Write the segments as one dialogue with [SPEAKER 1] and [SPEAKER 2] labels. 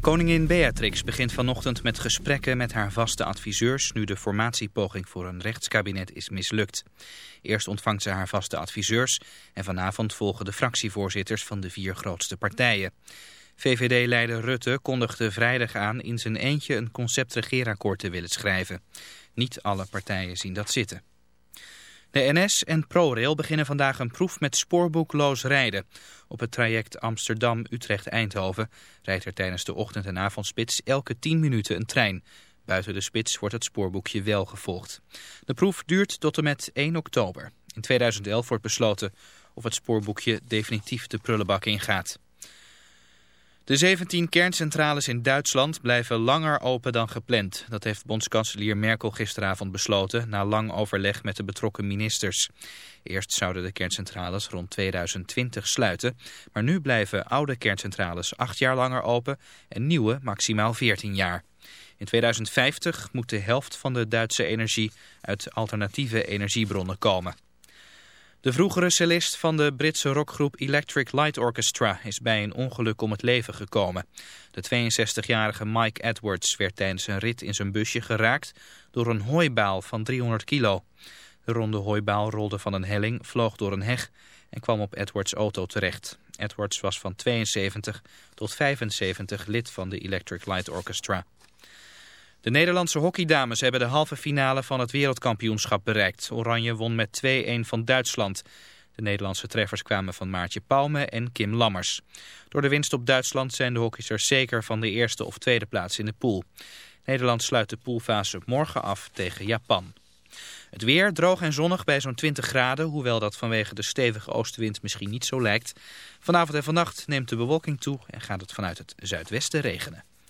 [SPEAKER 1] Koningin Beatrix begint vanochtend met gesprekken met haar vaste adviseurs... nu de formatiepoging voor een rechtskabinet is mislukt. Eerst ontvangt ze haar vaste adviseurs... en vanavond volgen de fractievoorzitters van de vier grootste partijen. VVD-leider Rutte kondigde vrijdag aan in zijn eentje een concept-regeerakkoord te willen schrijven. Niet alle partijen zien dat zitten. De NS en ProRail beginnen vandaag een proef met spoorboekloos rijden. Op het traject Amsterdam-Utrecht-Eindhoven rijdt er tijdens de ochtend- en avondspits elke 10 minuten een trein. Buiten de spits wordt het spoorboekje wel gevolgd. De proef duurt tot en met 1 oktober. In 2011 wordt besloten of het spoorboekje definitief de prullenbak ingaat. De 17 kerncentrales in Duitsland blijven langer open dan gepland. Dat heeft bondskanselier Merkel gisteravond besloten... na lang overleg met de betrokken ministers. Eerst zouden de kerncentrales rond 2020 sluiten... maar nu blijven oude kerncentrales acht jaar langer open... en nieuwe maximaal 14 jaar. In 2050 moet de helft van de Duitse energie uit alternatieve energiebronnen komen. De vroegere cellist van de Britse rockgroep Electric Light Orchestra is bij een ongeluk om het leven gekomen. De 62-jarige Mike Edwards werd tijdens een rit in zijn busje geraakt door een hooibaal van 300 kilo. De ronde hooibaal rolde van een helling, vloog door een heg en kwam op Edwards auto terecht. Edwards was van 72 tot 75 lid van de Electric Light Orchestra. De Nederlandse hockeydames hebben de halve finale van het wereldkampioenschap bereikt. Oranje won met 2-1 van Duitsland. De Nederlandse treffers kwamen van Maartje Palme en Kim Lammers. Door de winst op Duitsland zijn de hockeysters zeker van de eerste of tweede plaats in de pool. Nederland sluit de poolfase morgen af tegen Japan. Het weer droog en zonnig bij zo'n 20 graden, hoewel dat vanwege de stevige oostenwind misschien niet zo lijkt. Vanavond en vannacht neemt de bewolking toe en gaat het vanuit het zuidwesten regenen.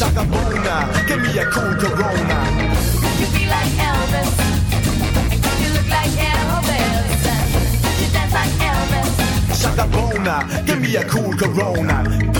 [SPEAKER 2] Shaka Bona, give me a cool Corona.
[SPEAKER 3] Could you be like Elvis? Could you look like Elvis? You dance like Elvis?
[SPEAKER 2] Shaka Bona, give me a cool Corona.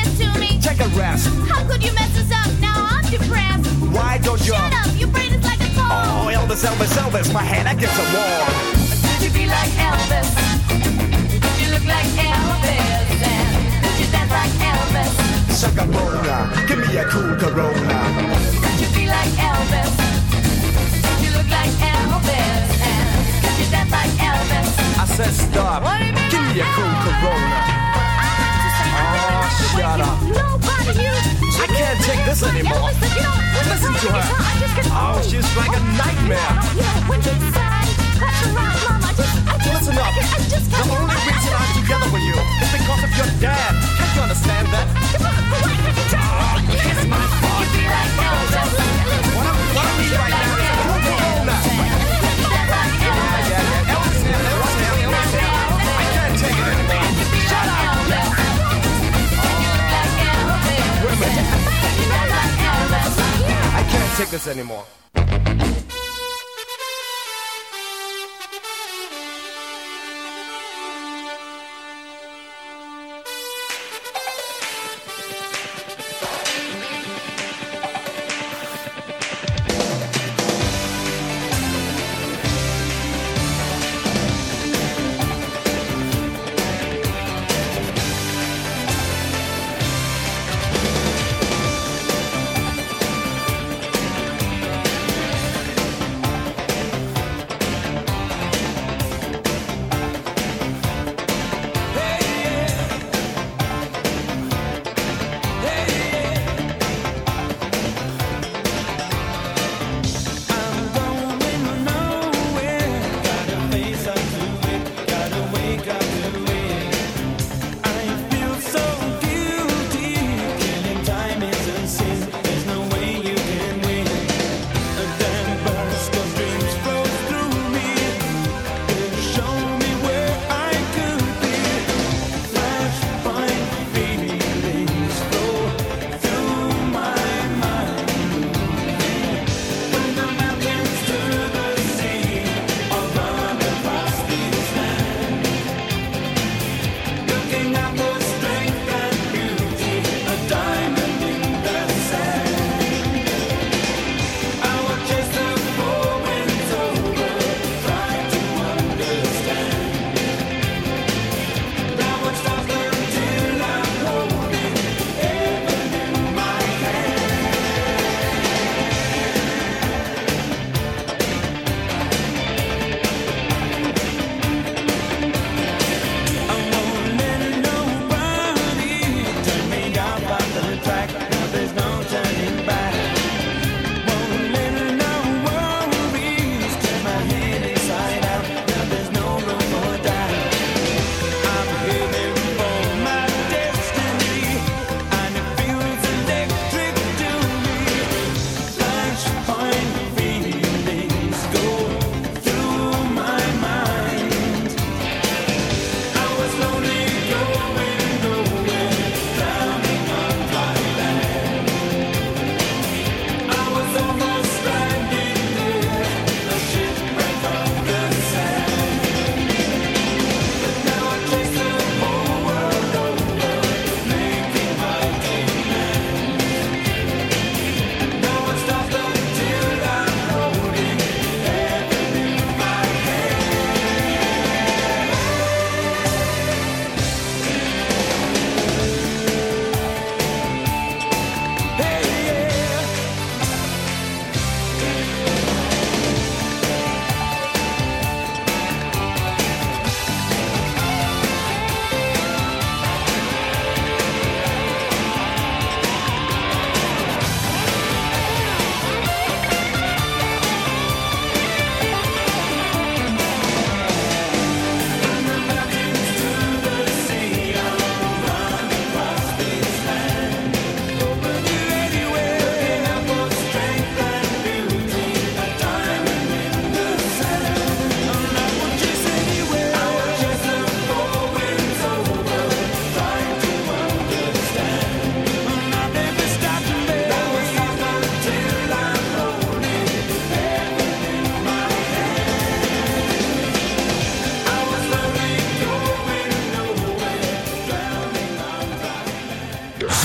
[SPEAKER 2] Take a rest.
[SPEAKER 3] How could you mess us up? Now I'm depressed.
[SPEAKER 2] Why don't you?
[SPEAKER 3] Shut up, your brain is like a
[SPEAKER 2] Oh. Elvis, Elvis, Elvis, my hand against the wall.
[SPEAKER 3] Could you be like Elvis? Could you look like Elvis? And could you dance like Elvis?
[SPEAKER 2] Shaka Bona, give me a cool Corona.
[SPEAKER 3] Could you be like Elvis? Could you look like Elvis? And could you dance like Elvis?
[SPEAKER 2] I said stop.
[SPEAKER 3] What do you mean
[SPEAKER 2] Give me a cool Corona. Oh, up.
[SPEAKER 3] Nobody you.
[SPEAKER 2] I can't take this anymore. Listen to her. Oh, she's like a nightmare. Listen up. The only reason I'm together with you is because of your dad. Can't you understand that? Kiss ah, my butt. What I, what I right now take this anymore.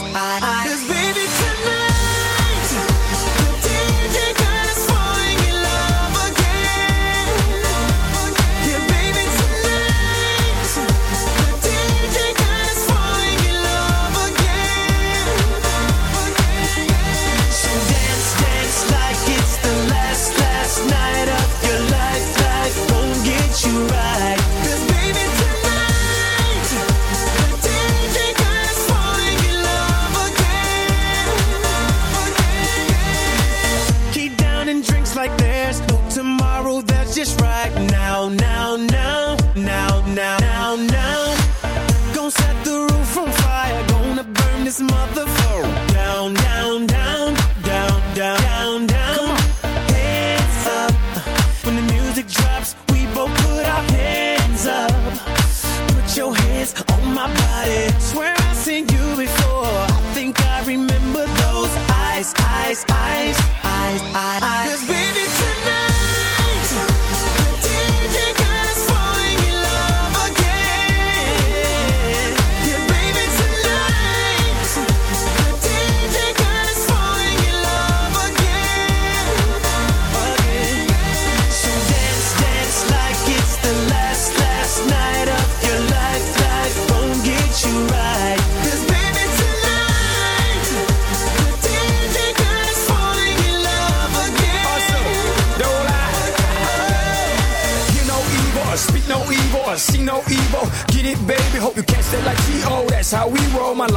[SPEAKER 4] eyes. eyes.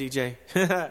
[SPEAKER 4] DJ.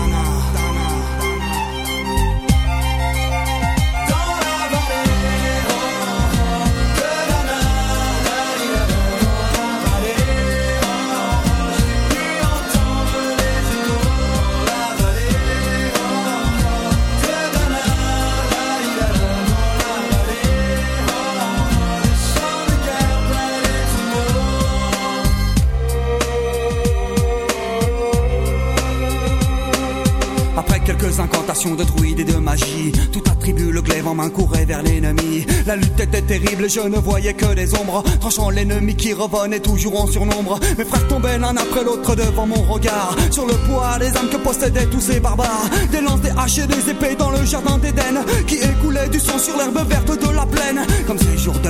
[SPEAKER 5] De druides et de magie, tout attribue le glaive en main courait vers l'ennemi. La lutte était terrible, je ne voyais que des ombres, tranchant l'ennemi qui revenait toujours en surnombre. Mes frères tombaient l'un après l'autre devant mon regard, sur le poids des âmes que possédaient tous ces barbares. Des lances, des haches et des épées dans le jardin d'Éden, qui écoulait du sang sur l'herbe verte de la plaine. Comme ces jours de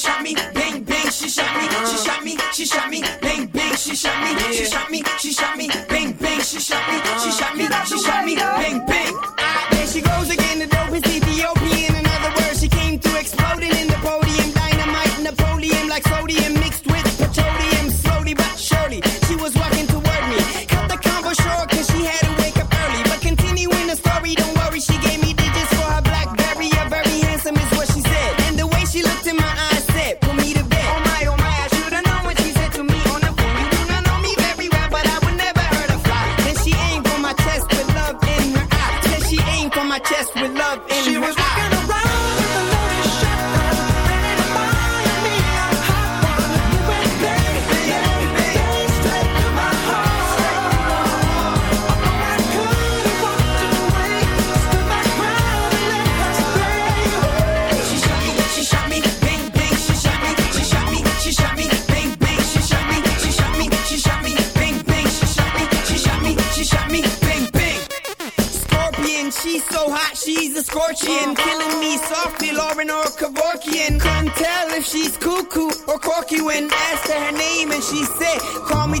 [SPEAKER 6] Shot me, she shot me, bang bang, she shot me, she shot me, she shot me, bang bang, she shot me, she shot me, she shot me, bang bang, she shot me, she shot me, she shot me, bang bang. Ah, there she goes again, the dope is Ethiopian. In other words, she came through exploding in the podium, killing me softly, Lauren or Kevorkian. Can't tell if she's cuckoo or quirky when asked her name and she said, call me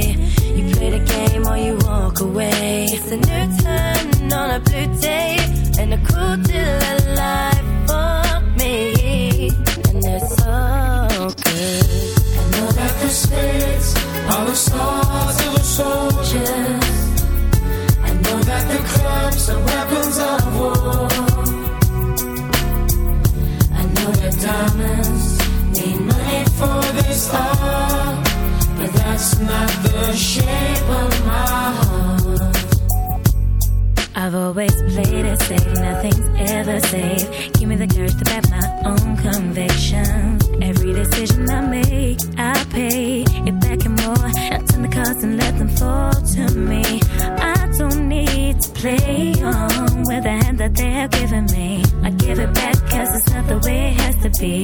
[SPEAKER 3] Away. It's a new turn on a blue day and a cool deal of life for me. And it's so good. I know that the spirits are the stars of the soldiers. I know that the clubs are weapons of war. I know that diamonds need money for this art. But that's not safe, nothing's ever safe. Give me the courage to back my own convictions. Every decision I make, I pay it back and more. I turn the cards and let them fall to me. I don't need to play on with the hand that they have given me. I give it back cause it's not the way it has to be.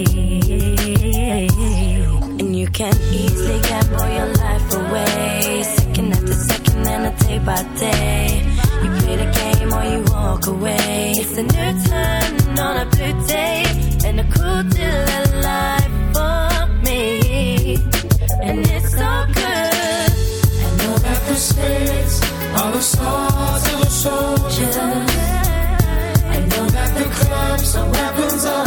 [SPEAKER 3] And you can easily gamble your life away. Second after second and a day by day. You play the game or you walk away. It's a new turn on a blue day and a cool deal alive for me. And it's so good. I know that the space
[SPEAKER 7] are the stars of a soldier. I know that the clubs are weapons of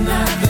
[SPEAKER 3] not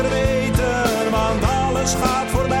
[SPEAKER 8] alles gaat voorbij.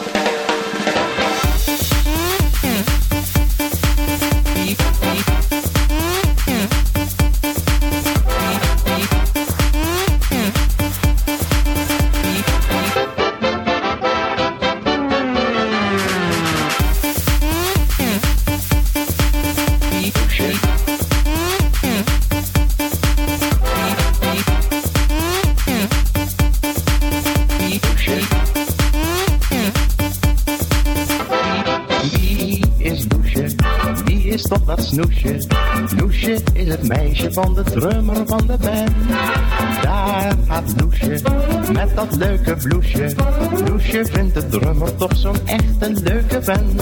[SPEAKER 9] Van de drummer van de band. Daar gaat Loesje met dat leuke bloesje. Loesje vindt de drummer toch zo'n echte leuke vent.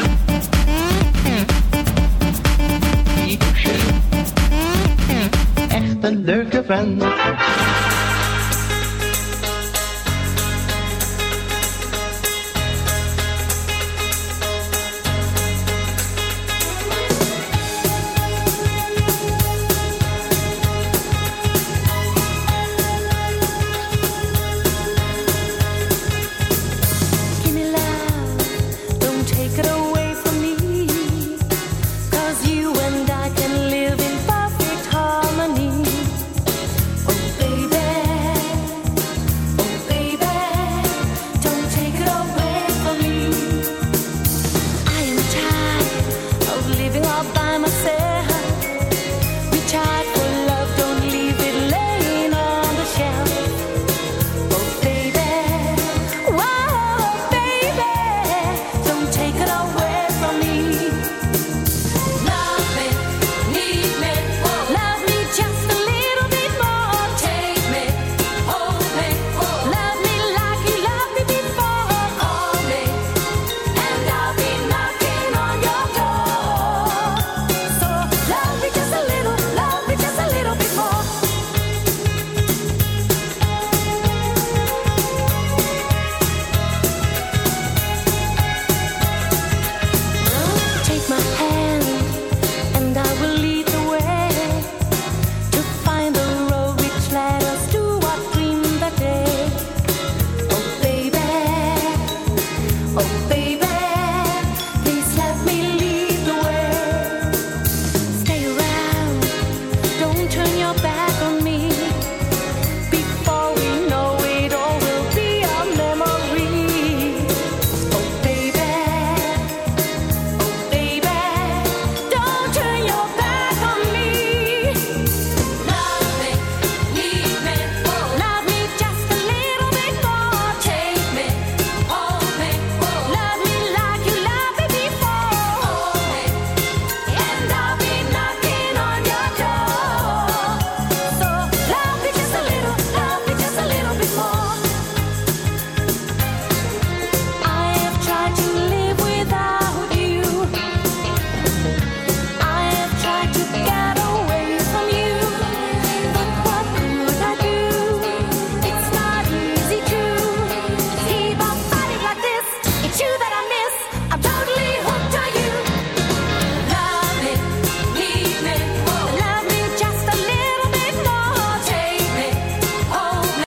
[SPEAKER 9] Friends.